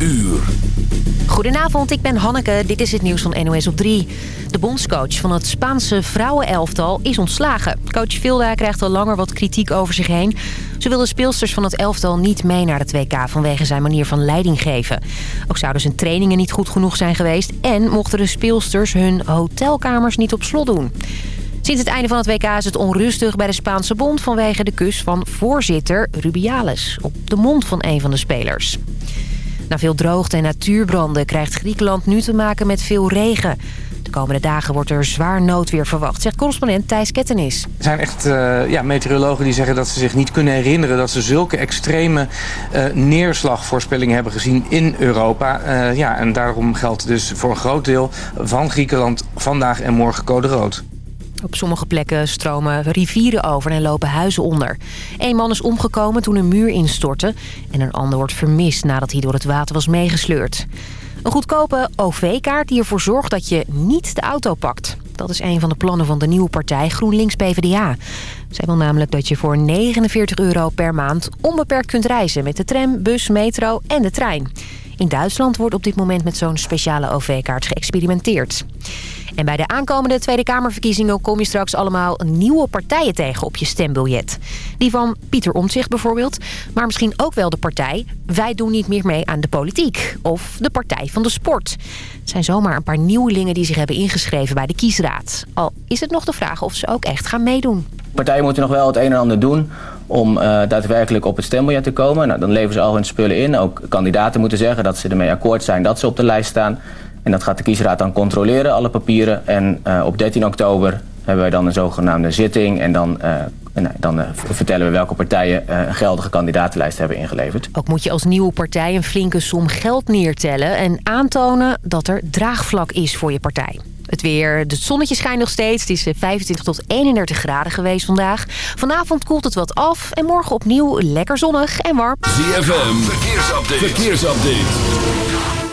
uur. Goedenavond, ik ben Hanneke. Dit is het nieuws van NOS op 3. De bondscoach van het Spaanse vrouwenelftal is ontslagen. Coach Vilda krijgt al langer wat kritiek over zich heen. Ze wil de speelsters van het elftal niet mee naar het WK vanwege zijn manier van leiding geven. Ook zouden zijn trainingen niet goed genoeg zijn geweest... en mochten de speelsters hun hotelkamers niet op slot doen. Sinds het einde van het WK is het onrustig bij de Spaanse bond... vanwege de kus van voorzitter Rubiales op de mond van een van de spelers. Na veel droogte en natuurbranden krijgt Griekenland nu te maken met veel regen. De komende dagen wordt er zwaar noodweer verwacht, zegt correspondent Thijs Kettenis. Er zijn echt uh, ja, meteorologen die zeggen dat ze zich niet kunnen herinneren... dat ze zulke extreme uh, neerslagvoorspellingen hebben gezien in Europa. Uh, ja, en daarom geldt dus voor een groot deel van Griekenland vandaag en morgen code rood. Op sommige plekken stromen rivieren over en lopen huizen onder. Eén man is omgekomen toen een muur instortte... en een ander wordt vermist nadat hij door het water was meegesleurd. Een goedkope OV-kaart die ervoor zorgt dat je niet de auto pakt. Dat is een van de plannen van de nieuwe partij GroenLinks-PVDA. Zij wil namelijk dat je voor 49 euro per maand onbeperkt kunt reizen... met de tram, bus, metro en de trein. In Duitsland wordt op dit moment met zo'n speciale OV-kaart geëxperimenteerd. En bij de aankomende Tweede Kamerverkiezingen kom je straks allemaal nieuwe partijen tegen op je stembiljet. Die van Pieter Omtzigt bijvoorbeeld, maar misschien ook wel de partij Wij doen niet meer mee aan de politiek. Of de Partij van de Sport. Het zijn zomaar een paar nieuwelingen die zich hebben ingeschreven bij de kiesraad. Al is het nog de vraag of ze ook echt gaan meedoen. Partijen moeten nog wel het een en ander doen om uh, daadwerkelijk op het stembiljet te komen. Nou, dan leveren ze al hun spullen in. Ook kandidaten moeten zeggen dat ze ermee akkoord zijn dat ze op de lijst staan. En dat gaat de kiesraad dan controleren, alle papieren. En uh, op 13 oktober hebben wij dan een zogenaamde zitting. En dan, uh, nou, dan uh, vertellen we welke partijen een geldige kandidatenlijst hebben ingeleverd. Ook moet je als nieuwe partij een flinke som geld neertellen... en aantonen dat er draagvlak is voor je partij. Het weer, het zonnetje schijnt nog steeds. Het is 25 tot 31 graden geweest vandaag. Vanavond koelt het wat af en morgen opnieuw lekker zonnig en warm. ZFM, verkeersupdate. verkeersupdate.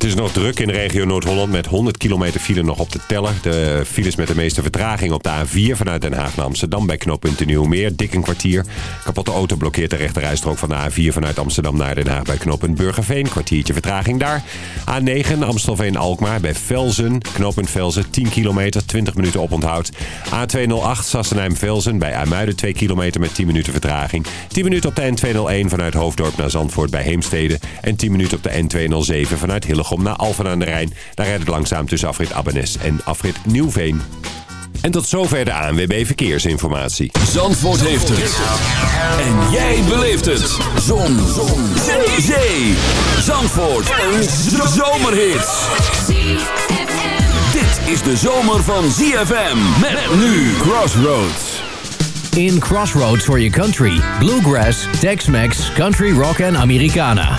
Het is nog druk in de regio Noord-Holland met 100 kilometer file nog op de teller. De files met de meeste vertraging op de A4 vanuit Den Haag naar Amsterdam bij knooppunt Nieuwmeer. Dik een kwartier. Kapotte auto blokkeert de rechterrijstrook van de A4 vanuit Amsterdam naar Den Haag bij knooppunt Burgerveen. Kwartiertje vertraging daar. A9 Amstelveen-Alkmaar bij Velzen. Knooppunt Velzen 10 kilometer, 20 minuten oponthoud. A208 Sassenheim-Velzen bij Amuiden 2 kilometer met 10 minuten vertraging. 10 minuten op de N201 vanuit Hoofddorp naar Zandvoort bij Heemstede. En 10 minuten op de N207 vanuit Hillegom om naar Alphen aan de Rijn. Daar rijdt het langzaam tussen afrit Abbenes en afrit Nieuwveen. En tot zover de ANWB Verkeersinformatie. Zandvoort heeft het. En jij beleeft het. Zon. Zon. Zee. Zee. Zandvoort. Een zomerhit. Dit is de zomer van ZFM. Met nu Crossroads. In Crossroads for your country. Bluegrass, Tex-Mex, Country Rock en Americana.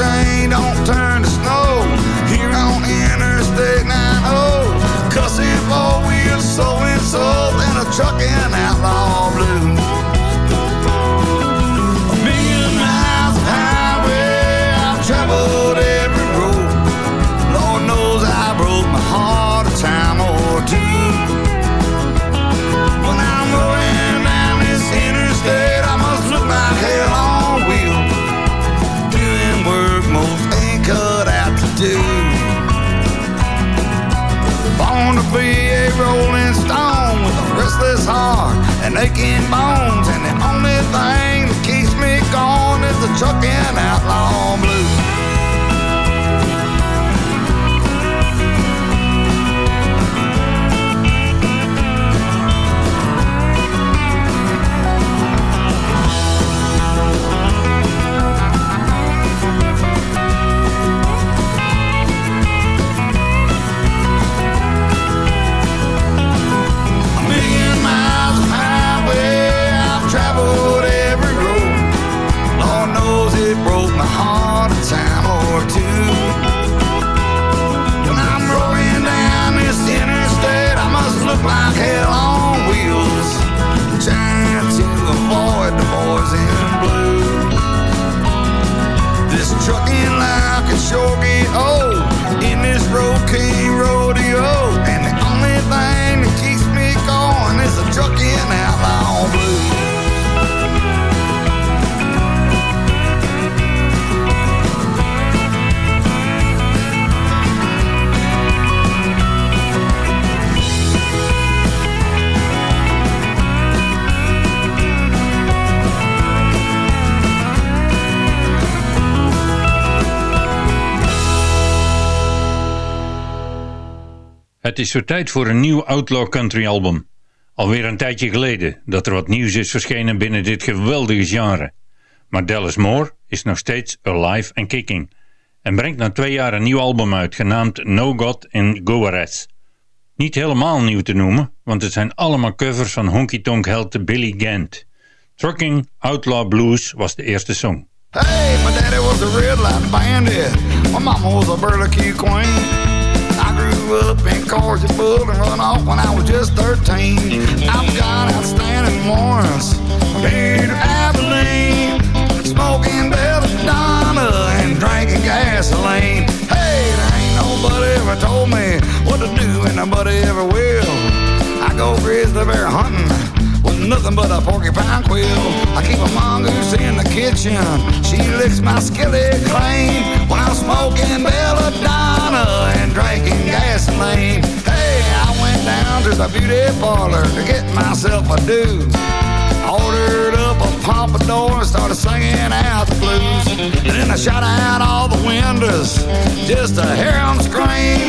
hope this rain don't turn the trucking outlaw blues. Trucking life can sure get old oh. Het is zo tijd voor een nieuw Outlaw Country album. Alweer een tijdje geleden dat er wat nieuws is verschenen binnen dit geweldige genre. Maar Dallas Moore is nog steeds alive en kicking. En brengt na twee jaar een nieuw album uit, genaamd No God in Goares. Niet helemaal nieuw te noemen, want het zijn allemaal covers van honky tonk held Billy Gant. Trucking Outlaw Blues was de eerste song. Hey, my daddy was a red light bandit. My mama was a burlesque queen. I grew up in Bull and run off when I was just 13. I've got outstanding warrants to Abilene, smoking belladonna and drinking gasoline. Hey, there ain't nobody ever told me what to do, and nobody ever will. I go grizzly bear hunting with nothing but a porcupine quill. I keep a mongoose in the kitchen. She licks my skillet clean while I'm smoking belladonna and drinking gasoline. Hey, I went down to the beauty parlor to get myself a do. Ordered up a pompadour and started singing out the blues. And then I shot out all the windows just to hear them scream.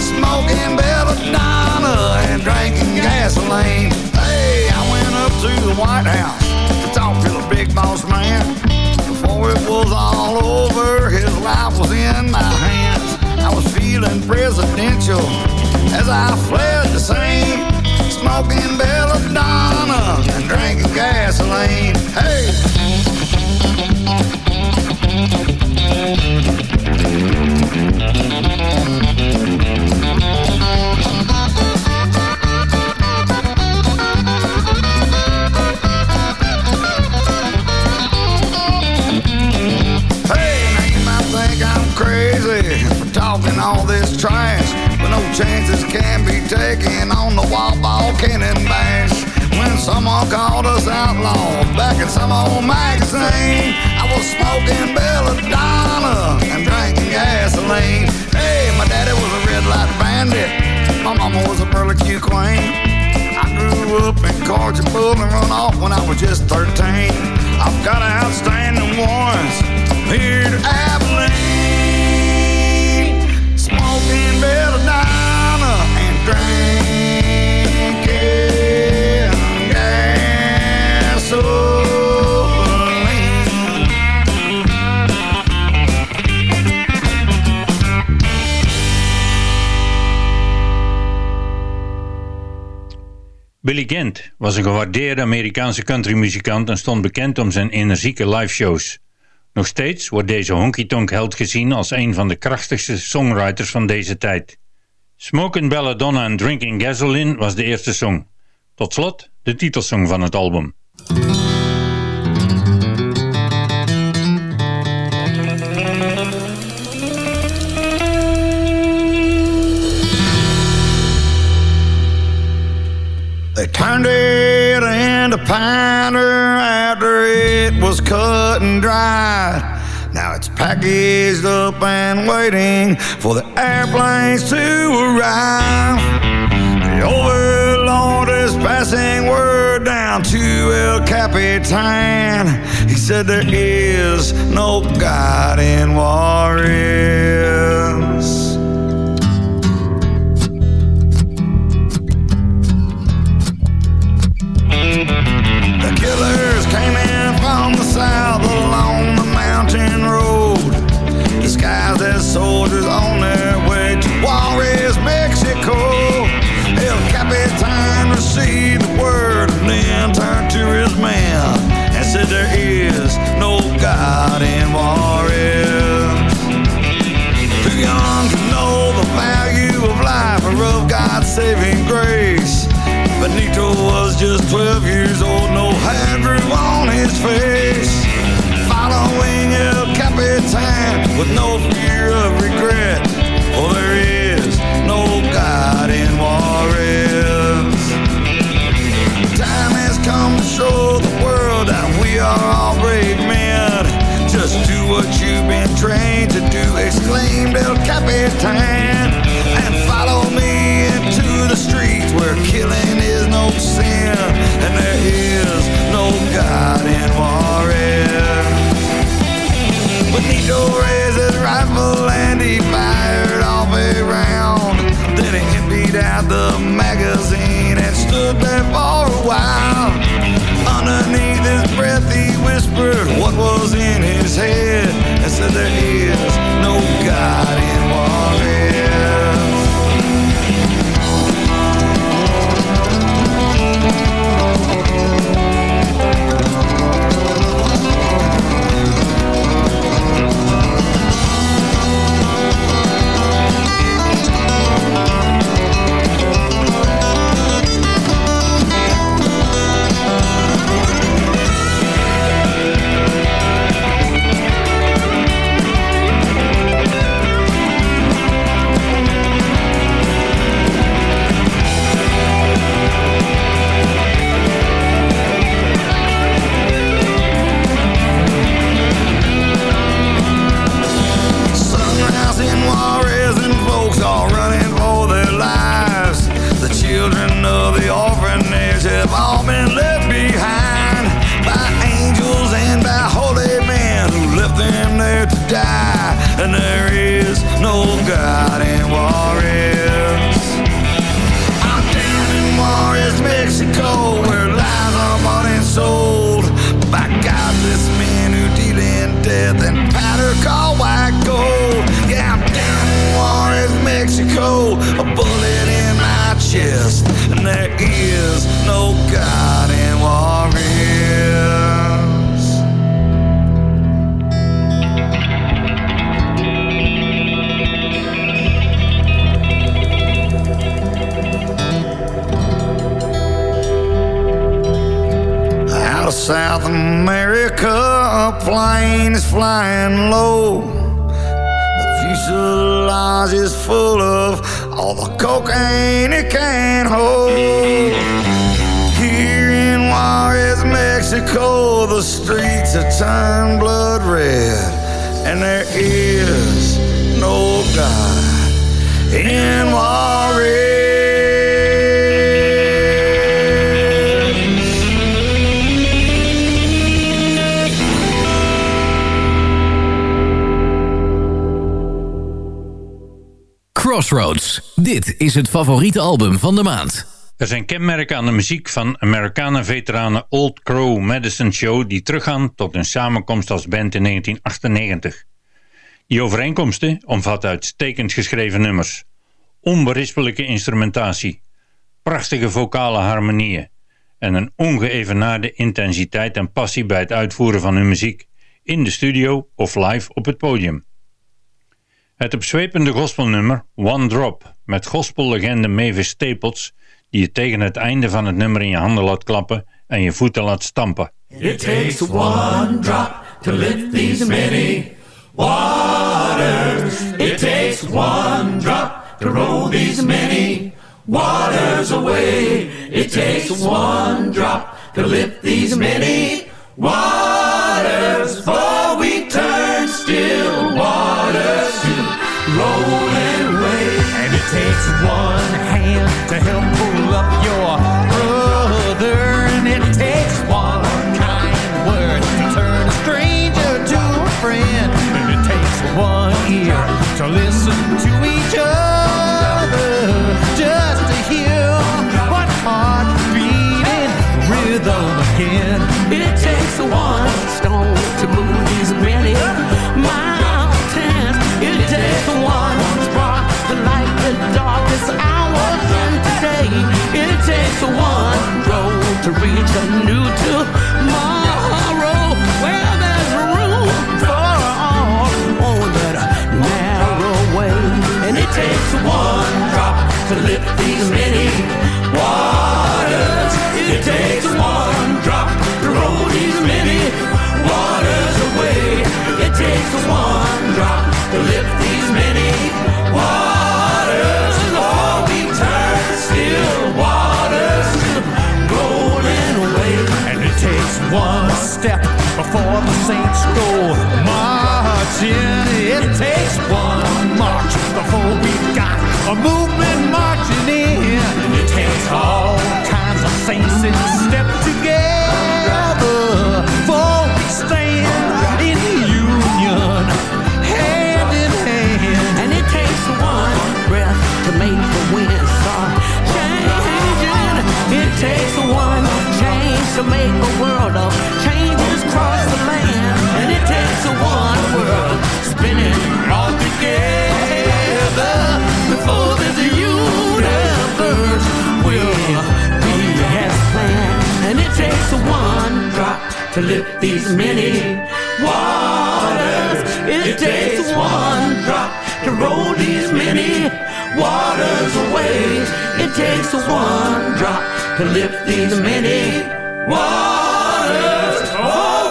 Smoking belladonna and drinking gasoline Hey, I went up to the White House to talk to the big boss man. Before it was all over, his life was in my hands. Was feeling presidential as I fled the scene, smoking belladonna was just 13. Was een gewaardeerde Amerikaanse countrymuzikant en stond bekend om zijn energieke liveshows. Nog steeds wordt deze honky-tonk held gezien als een van de krachtigste songwriters van deze tijd. Smoking Belladonna and Drinking Gasoline was de eerste song. Tot slot de titelsong van het album. They turned it into powder after it was cut and dried. Now it's packaged up and waiting for the airplanes to arrive. The overlord is passing word down to El Capitan. He said there is no God in Juarez. soldiers on their way to Juarez, Mexico. El Capitan received the word and then turned to his man and said, There is no God in Juarez. Too young to know the value of life or of God's saving grace. Benito was just 12 years old, no handroom on his face. Following El Capitan with no Capitan. And follow me into the streets where killing is no sin and there is no God in Juarez. Benito raised his rifle and he fired off a round. Then he emptied out the magazine and stood there for a while. Underneath his breath, he whispered what was in his head and said, There is in Juarez. Crossroads. Dit is het favoriete album van de maand. Er zijn kenmerken aan de muziek van Amerikanen-veteranen Old Crow Medicine Show die teruggaan tot hun samenkomst als band in 1998. Die overeenkomsten omvatten uitstekend geschreven nummers, onberispelijke instrumentatie, prachtige vocale harmonieën en een ongeëvenaarde intensiteit en passie bij het uitvoeren van hun muziek, in de studio of live op het podium. Het opzwepende gospelnummer One Drop met gospellegende Mavis Staples die je tegen het einde van het nummer in je handen laat klappen en je voeten laat stampen. It takes one drop to lift these many waters. It takes one drop to roll these many waters away. It takes one drop to lift these many waters. For we turn still waters to rolling waves. And it takes one hand to help takes one road to reach a new tomorrow Before the saints go marching. It takes one march before we've got a movement marching in. It takes all kinds of saints in step together for we stand in union, hand in hand. And it takes one breath to make the wind start changing. It takes one change to make a world of change across the land, and it takes a one world spinning all together before there's a universe will be as planned, and it takes a one drop to lift these many waters. It, it takes one drop to roll these many waters away. It takes a one drop to lift these many waters. Oh!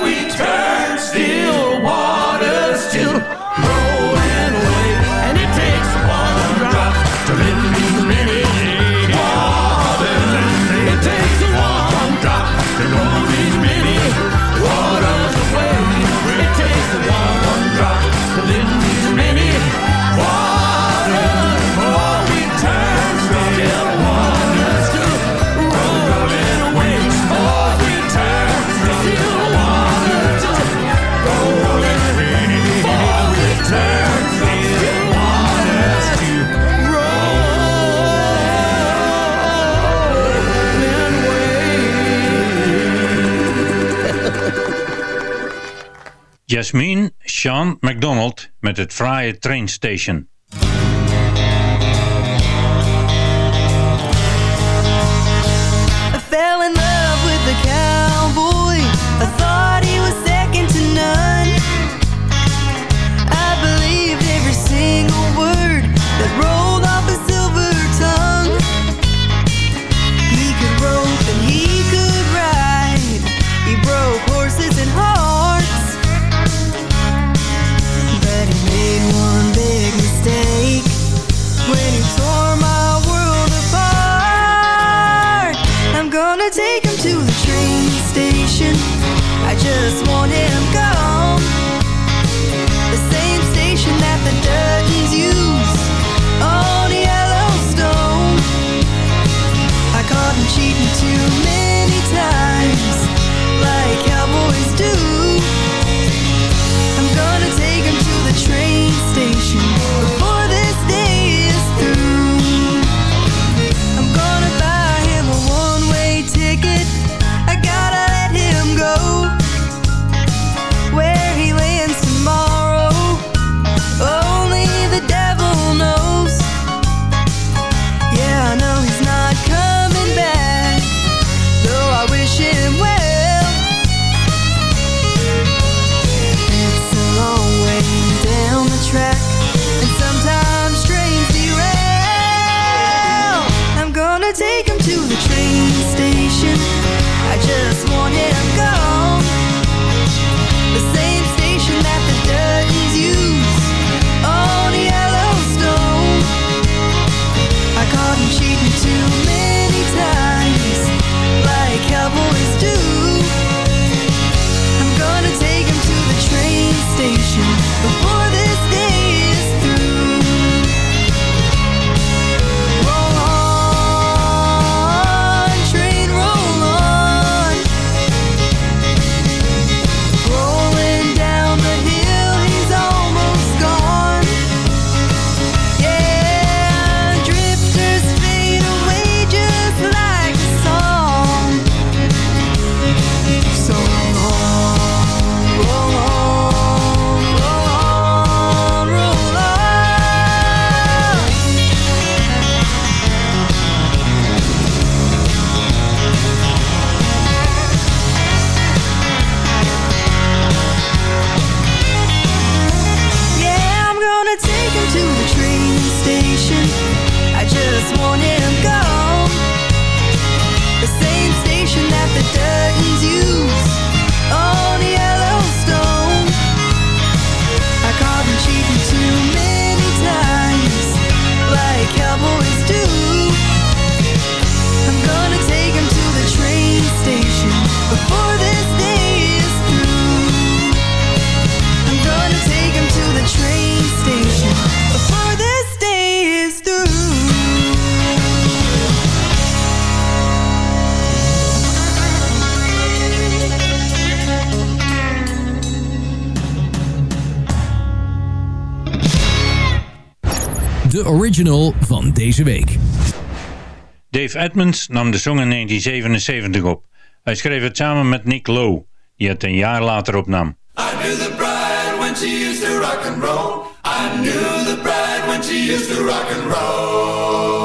Jasmine Sean McDonald met het fraaie Train Station. original van deze week. Dave Edmonds nam de song in 1977 op. Hij schreef het samen met Nick Lowe, die het een jaar later opnam. I knew the bride when she used to rock and roll. I knew the bride when she used to rock and roll.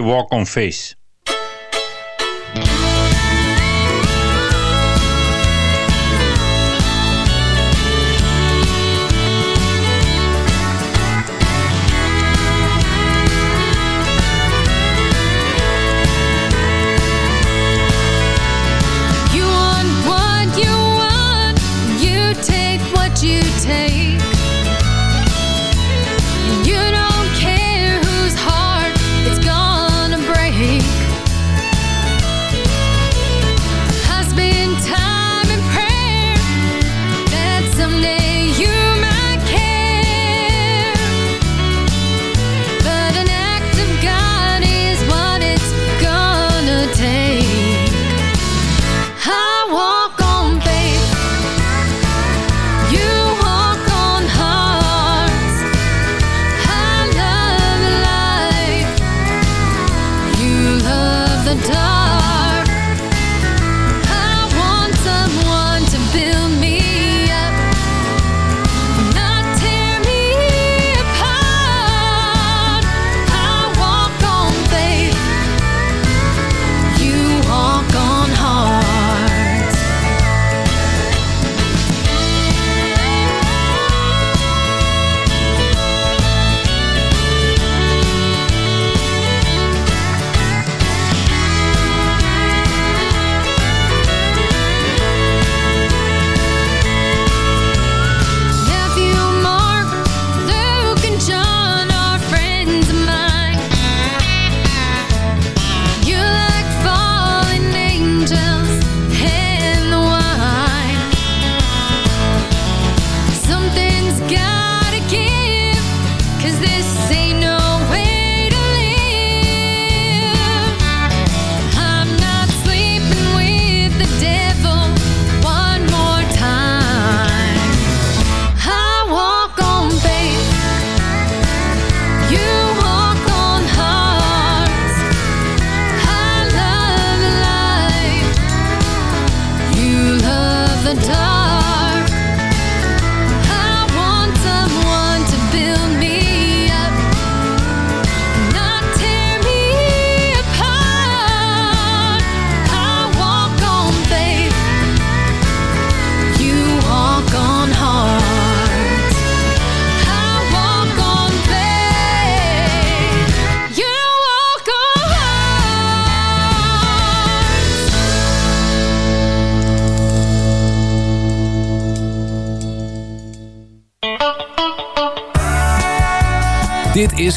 Walk on Face.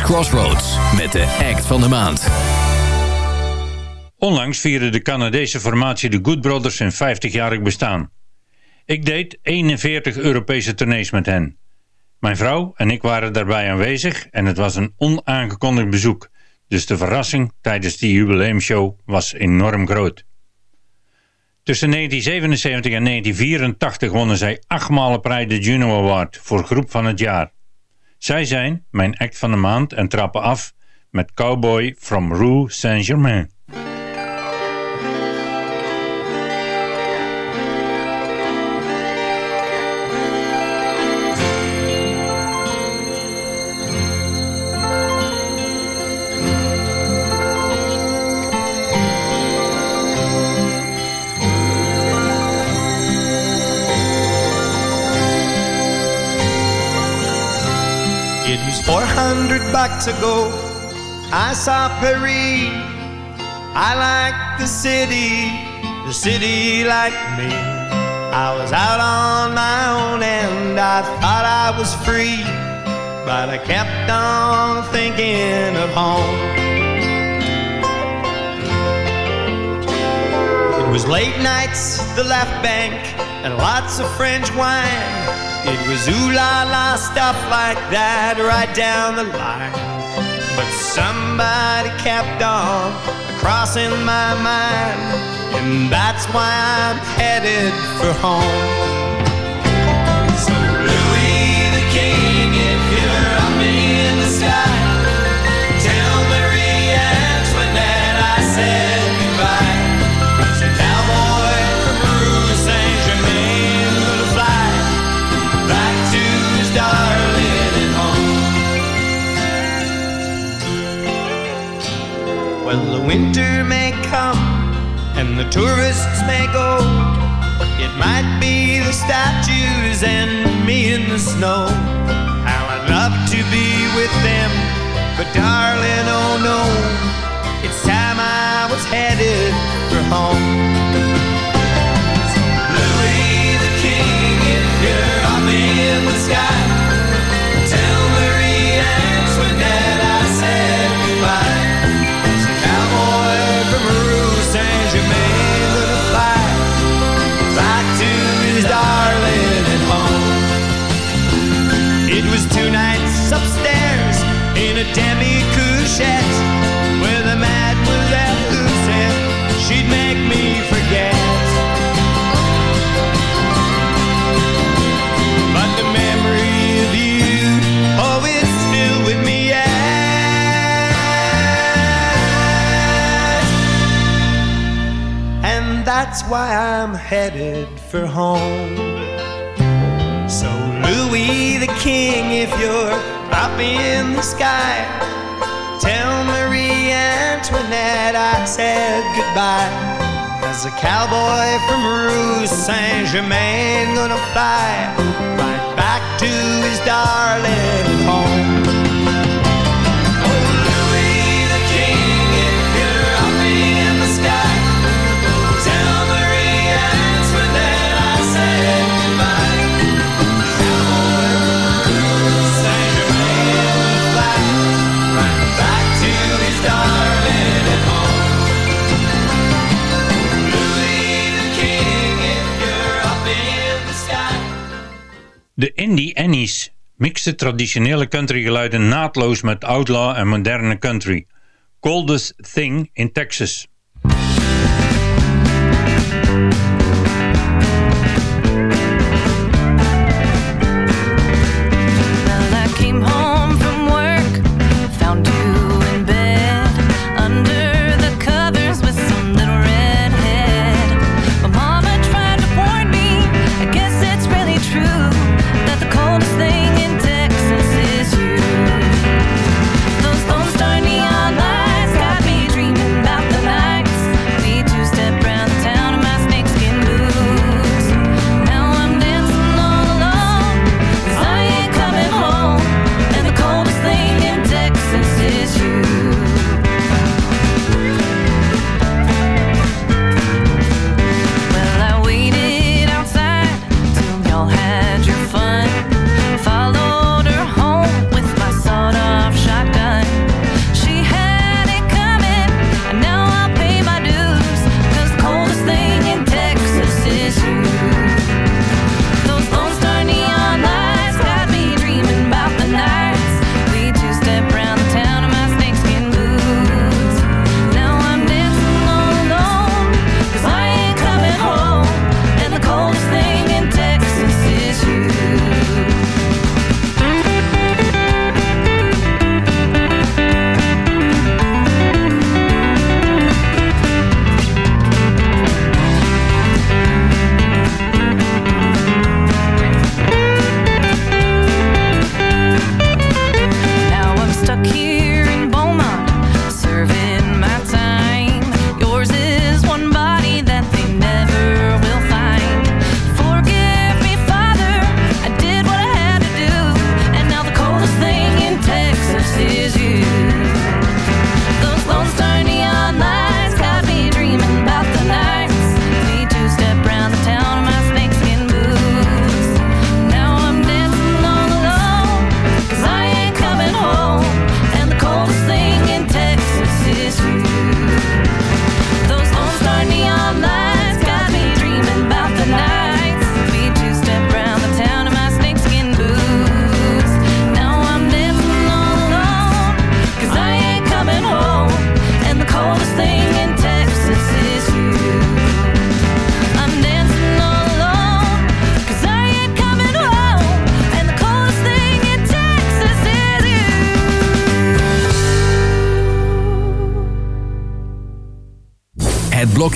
Crossroads met de act van de maand. Onlangs vierde de Canadese formatie de Good Brothers hun 50-jarig bestaan. Ik deed 41 Europese tournees met hen. Mijn vrouw en ik waren daarbij aanwezig en het was een onaangekondigd bezoek. Dus de verrassing tijdens die jubileumshow was enorm groot. Tussen 1977 en 1984 wonnen zij achtmalen prijs de Juno Award voor groep van het jaar. Zij zijn mijn act van de maand en trappen af met Cowboy from Rue Saint-Germain. Was 400 bucks ago. I saw Paris. I liked the city. The city liked me. I was out on my own and I thought I was free. But I kept on thinking of home. It was late nights, the left bank, and lots of French wine. It was ooh la la stuff like that right down the line. But somebody kept on crossing my mind, and that's why I'm headed for home. Well, the winter may come and the tourists may go. It might be the statues and me in the snow. How I'd love to be with them, but darling, oh no, it's time I was headed for home. Louis the King, if you're up in the sky, that's why I'm headed for home. So, Louis the King, if you're up in the sky, tell Marie Antoinette I said goodbye. As a cowboy from Rue Saint Germain, gonna fly right back to his darling home. Mixten traditionele countrygeluiden naadloos met outlaw en moderne country. Coldest Thing in Texas.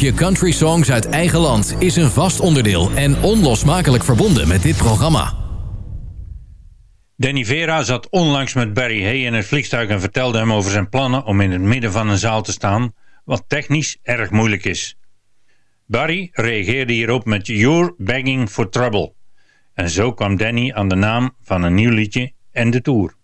De country songs uit eigen land is een vast onderdeel en onlosmakelijk verbonden met dit programma. Danny Vera zat onlangs met Barry Hay in het vliegtuig en vertelde hem over zijn plannen om in het midden van een zaal te staan, wat technisch erg moeilijk is. Barry reageerde hierop met You're Begging for Trouble. En zo kwam Danny aan de naam van een nieuw liedje en de tour.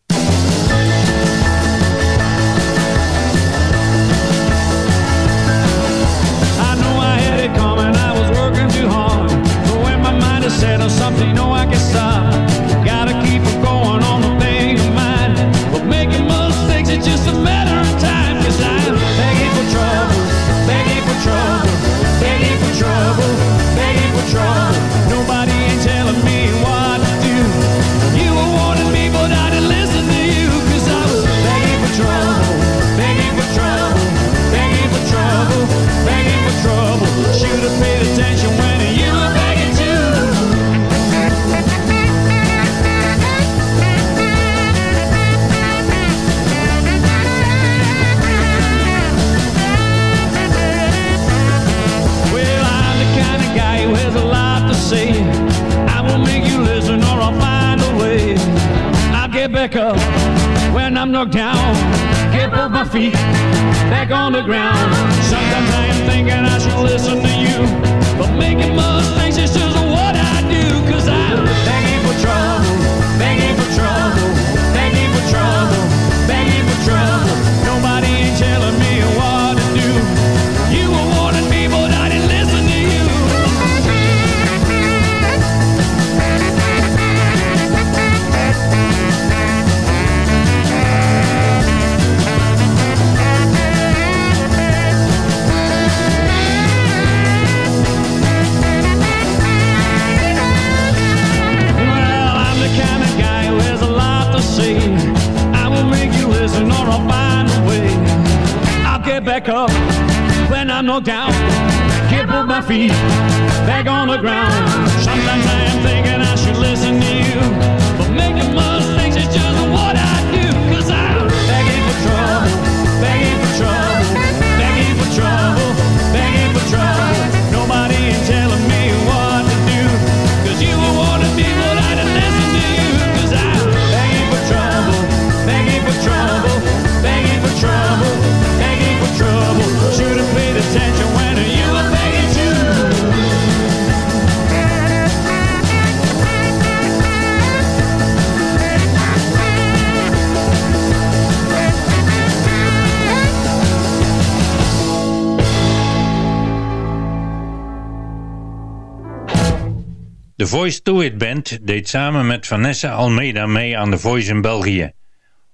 band deed samen met Vanessa Almeida mee aan The Voice in België.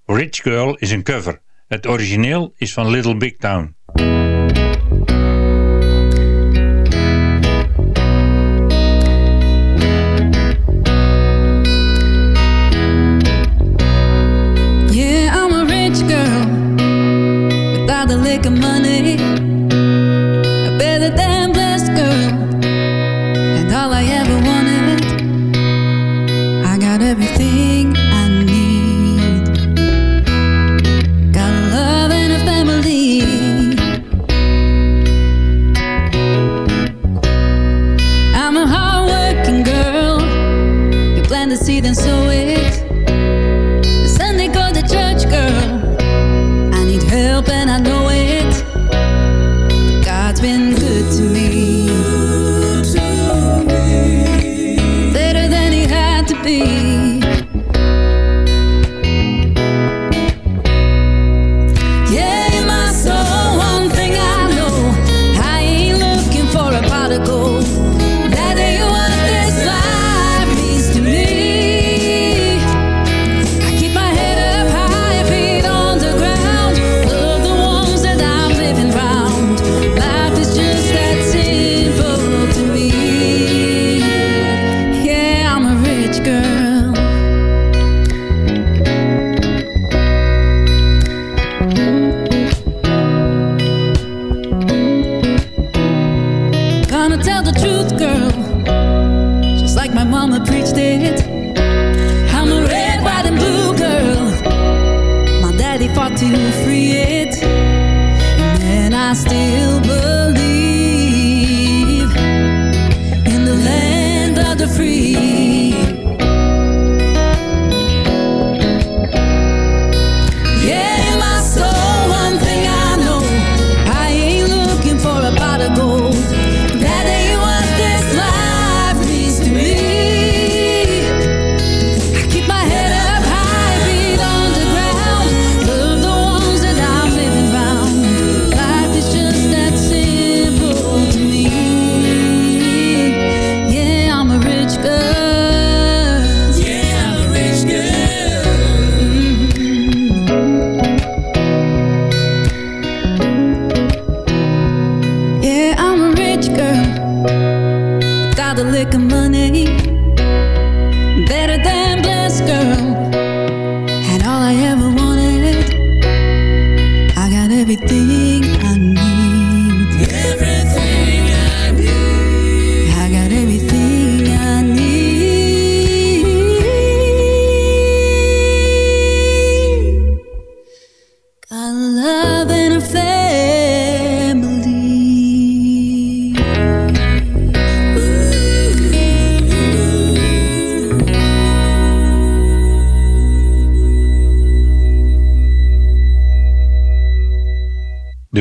Rich Girl is een cover. Het origineel is van Little Big Town.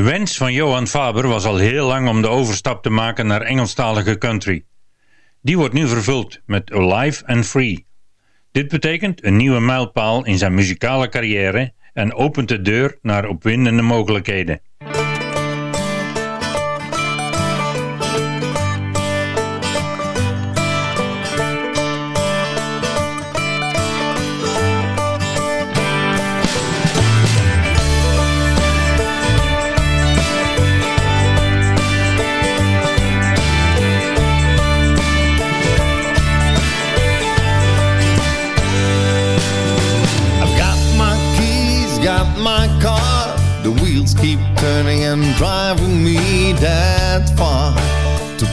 wens van Johan Faber was al heel lang om de overstap te maken naar Engelstalige country. Die wordt nu vervuld met Alive and Free. Dit betekent een nieuwe mijlpaal in zijn muzikale carrière en opent de deur naar opwindende mogelijkheden.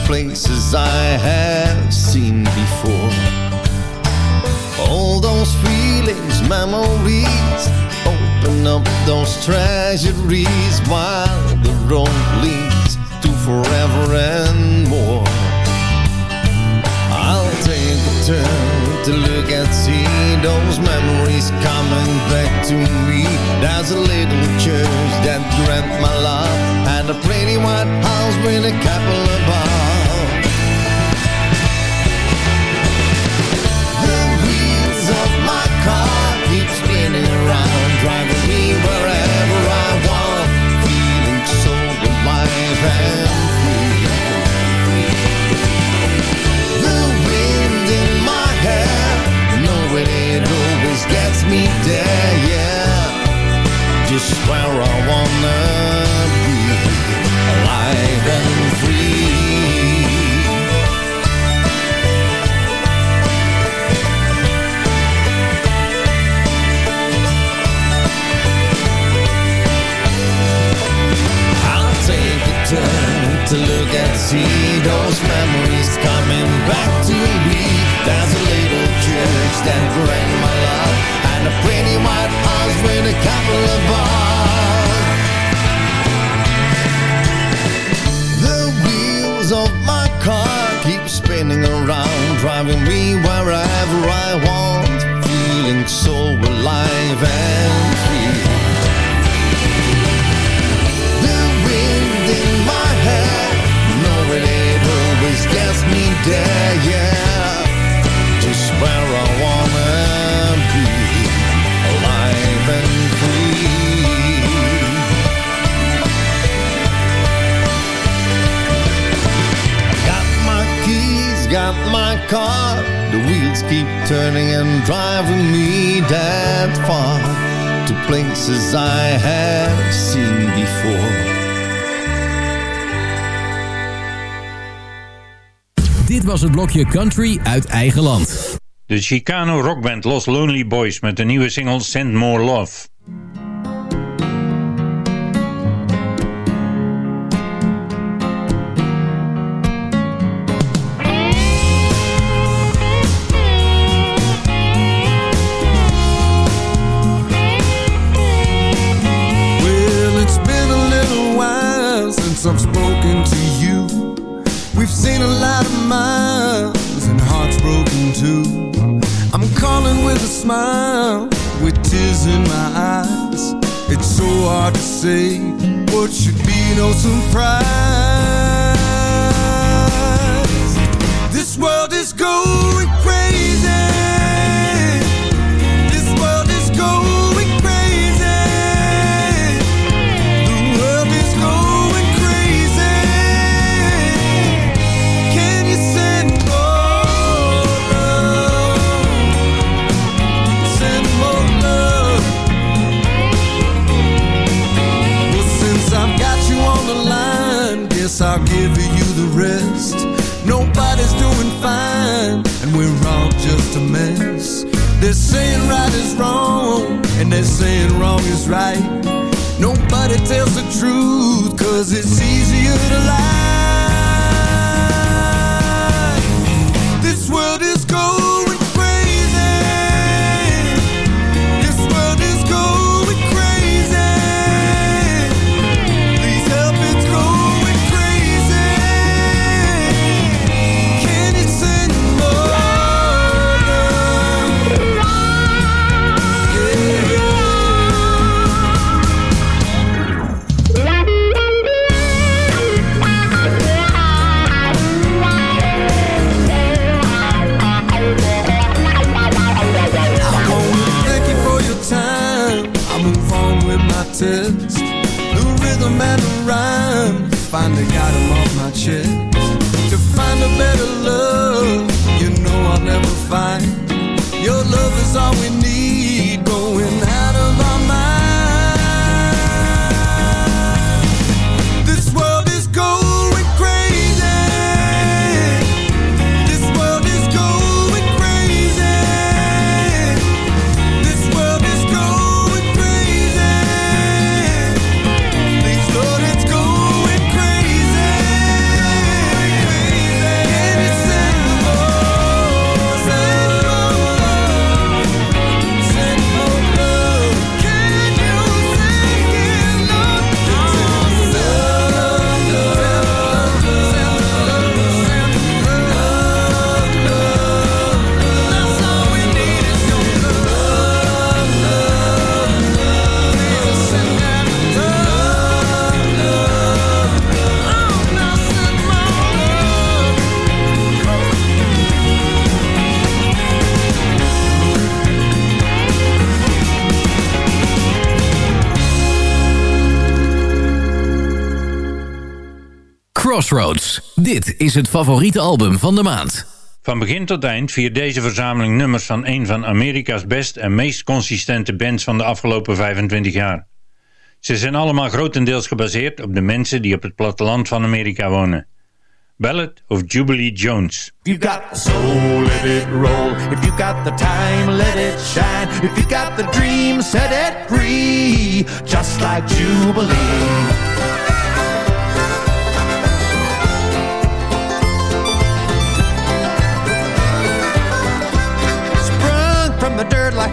places I have seen before. All those feelings, memories, open up those treasuries while the road leads to forever and more. I'll take a turn to look and see those memories coming back to me. There's a little church that grant my love and a pretty white house with a couple of bars. blokje country uit eigen land. De Chicano rockband Los Lonely Boys met de nieuwe single Send More Love. Smile with tears in my eyes. It's so hard to say what should be no surprise. This world is going They're saying right is wrong, and they're saying wrong is right. Nobody tells the truth, cause it's easier to lie. Rhyme finally got 'em off my chest. To find a better love, you know I'll never find. Your love is all we need, Crossroads. Dit is het favoriete album van de maand. Van begin tot eind viert deze verzameling nummers van een van Amerika's best en meest consistente bands van de afgelopen 25 jaar. Ze zijn allemaal grotendeels gebaseerd op de mensen die op het platteland van Amerika wonen. Ballad of Jubilee Jones. If you got the soul, let it roll. If you got the time, let it shine. If you got the dream, set it free. Just like Jubilee.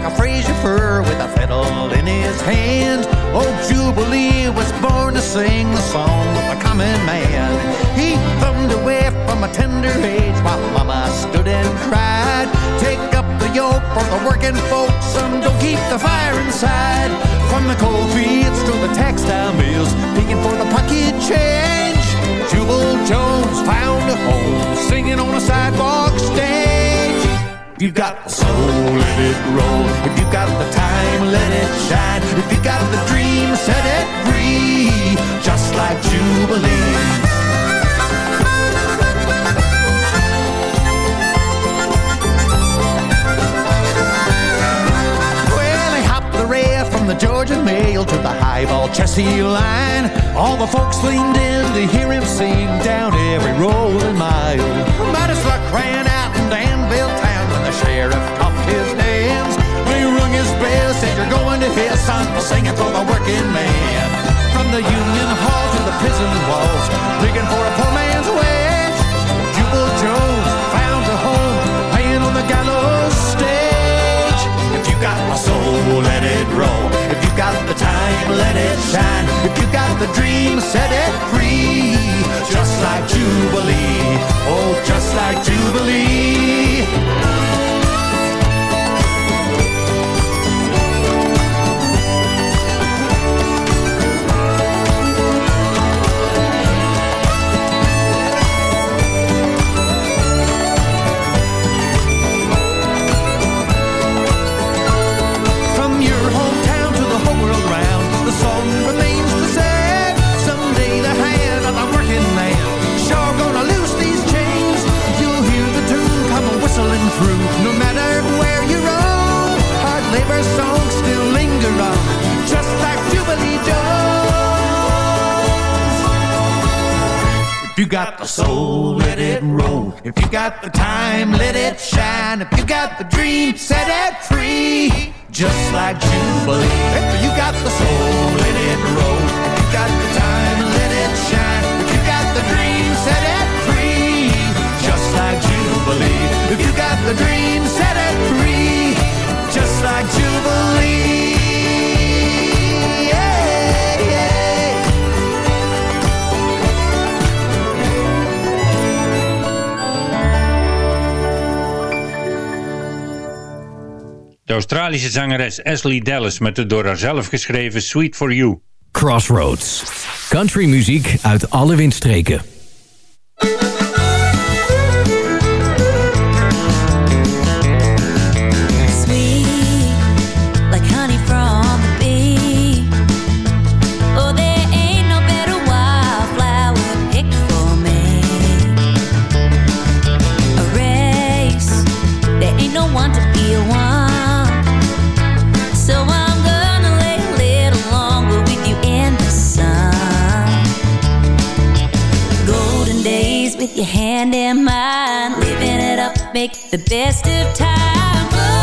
A Fraser fir with a fiddle in his hand. Oh, Jubilee was born to sing the song of the common man. He thumbed away from a tender age while Mama stood and cried. Take up the yoke for the working folks and don't keep the fire inside. From the coal fields to the textile mills, picking for the pocket change. Jubal Jones found a home singing on a sidewalk stage. If you got the soul, let it roll. If you got the time, let it shine. If you got the dream, set it free. Just like Jubilee. Well, he hopped the rail from the Georgia mail to the highball Chessie line. All the folks leaned in to hear him sing down every rolling mile. His luck ran out in Danville sheriff topped his. When he rung his bell, said you're going to hell, son, singing for the working man. From the Union Hall to the prison walls, digging for a poor man's wage. Jubal Jones found a home, playing on the gallows stage. If you got a soul, let it roll. If you got the time, let it shine. If you got the dream, set it free. Just like Jubilee. Oh, just like Jubilee. got the soul, let it roll. If you got the time, let it shine. If you got the dream, set it free. Just like Jubilee. If you got the soul, let it roll. Australische zangeres Ashley Dallas met de door haarzelf geschreven Sweet For You. Crossroads. Country muziek uit alle windstreken. make the best of time.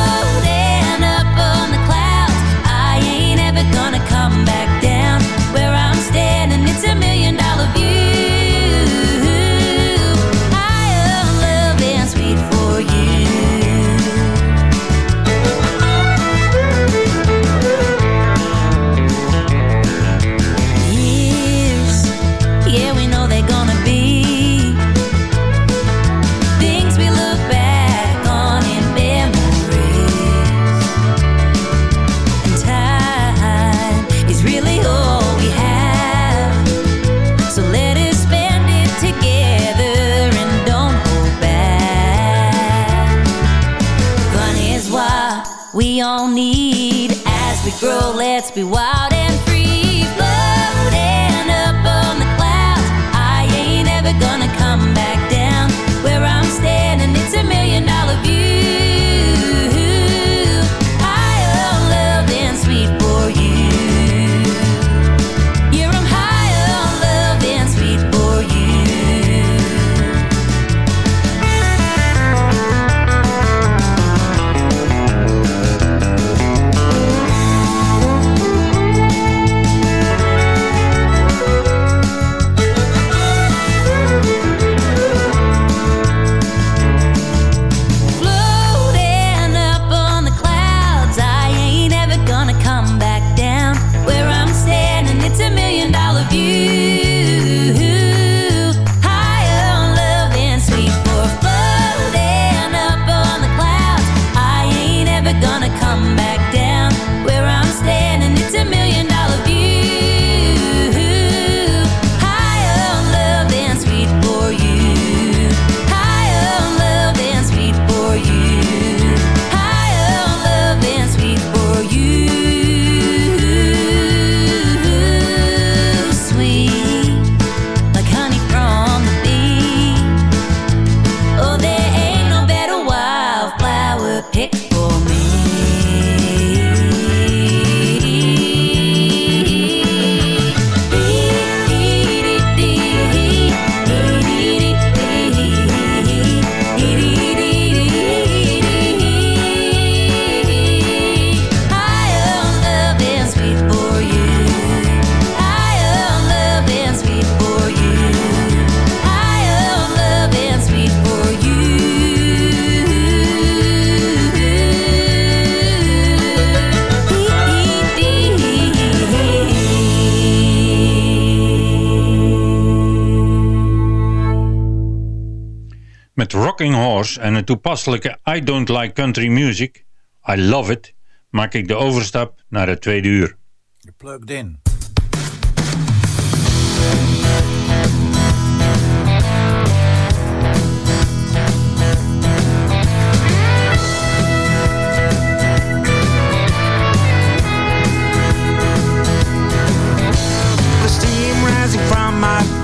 Rocking Horse en het toepasselijke I Don't Like Country Music, I Love It, maak ik de overstap naar het tweede uur. You're plugged in.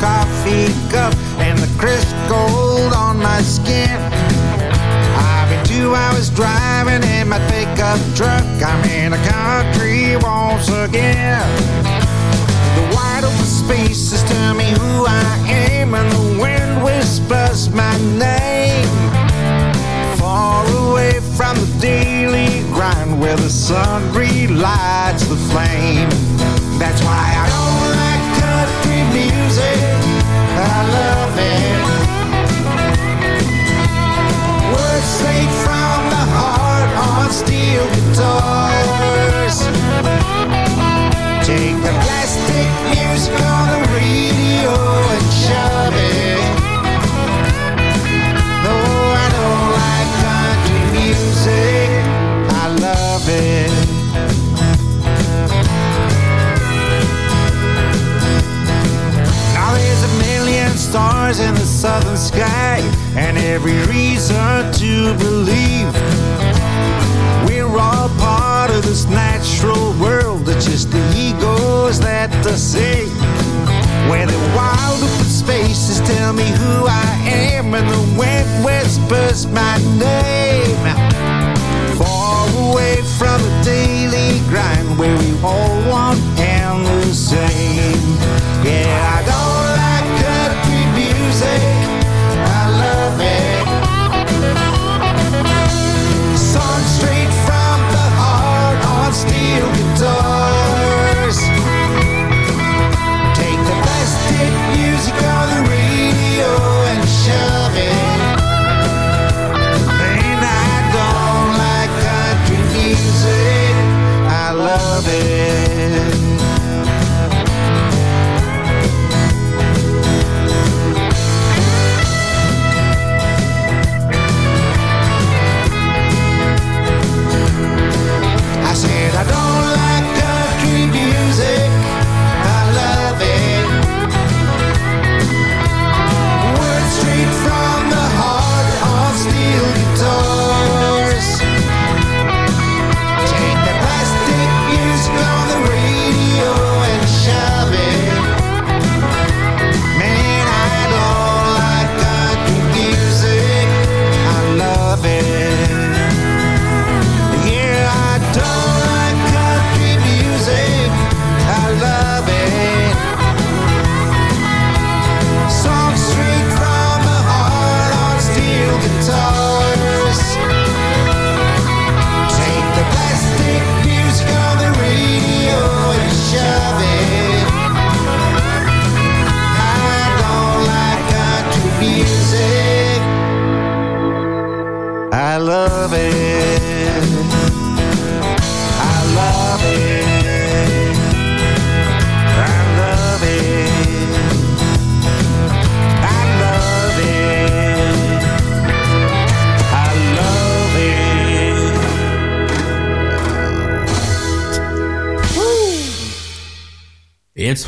coffee cup and the crisp gold cold on my skin. I've been two hours driving in my pickup truck. I'm in a country once again. The wide open spaces tell me who I am, and the wind whispers my name. Far away from the daily grind where the sun relights the flame. That's why I don't like country music. I love it. Straight from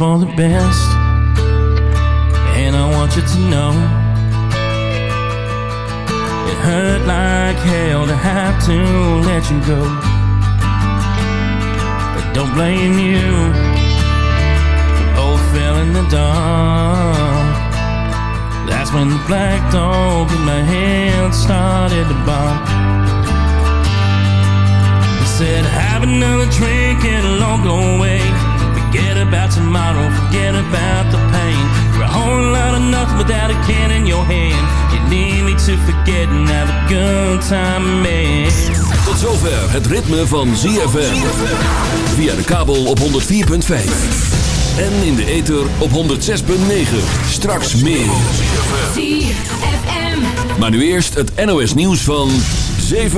for the best, and I want you to know it hurt like hell to have to let you go. But don't blame you, both fell in the dark. That's when the black dog in my head started to bark. Said, Have another drink and it'll all go away. About tomorrow, forget about the pain. You're a whole lot of nothing without a can in your hand. You need me to forget and have a good time, man. Tot zover het ritme van ZFM. Via de kabel op 104.5. En in de ether op 106.9. Straks meer. Maar nu eerst het NOS nieuws van 7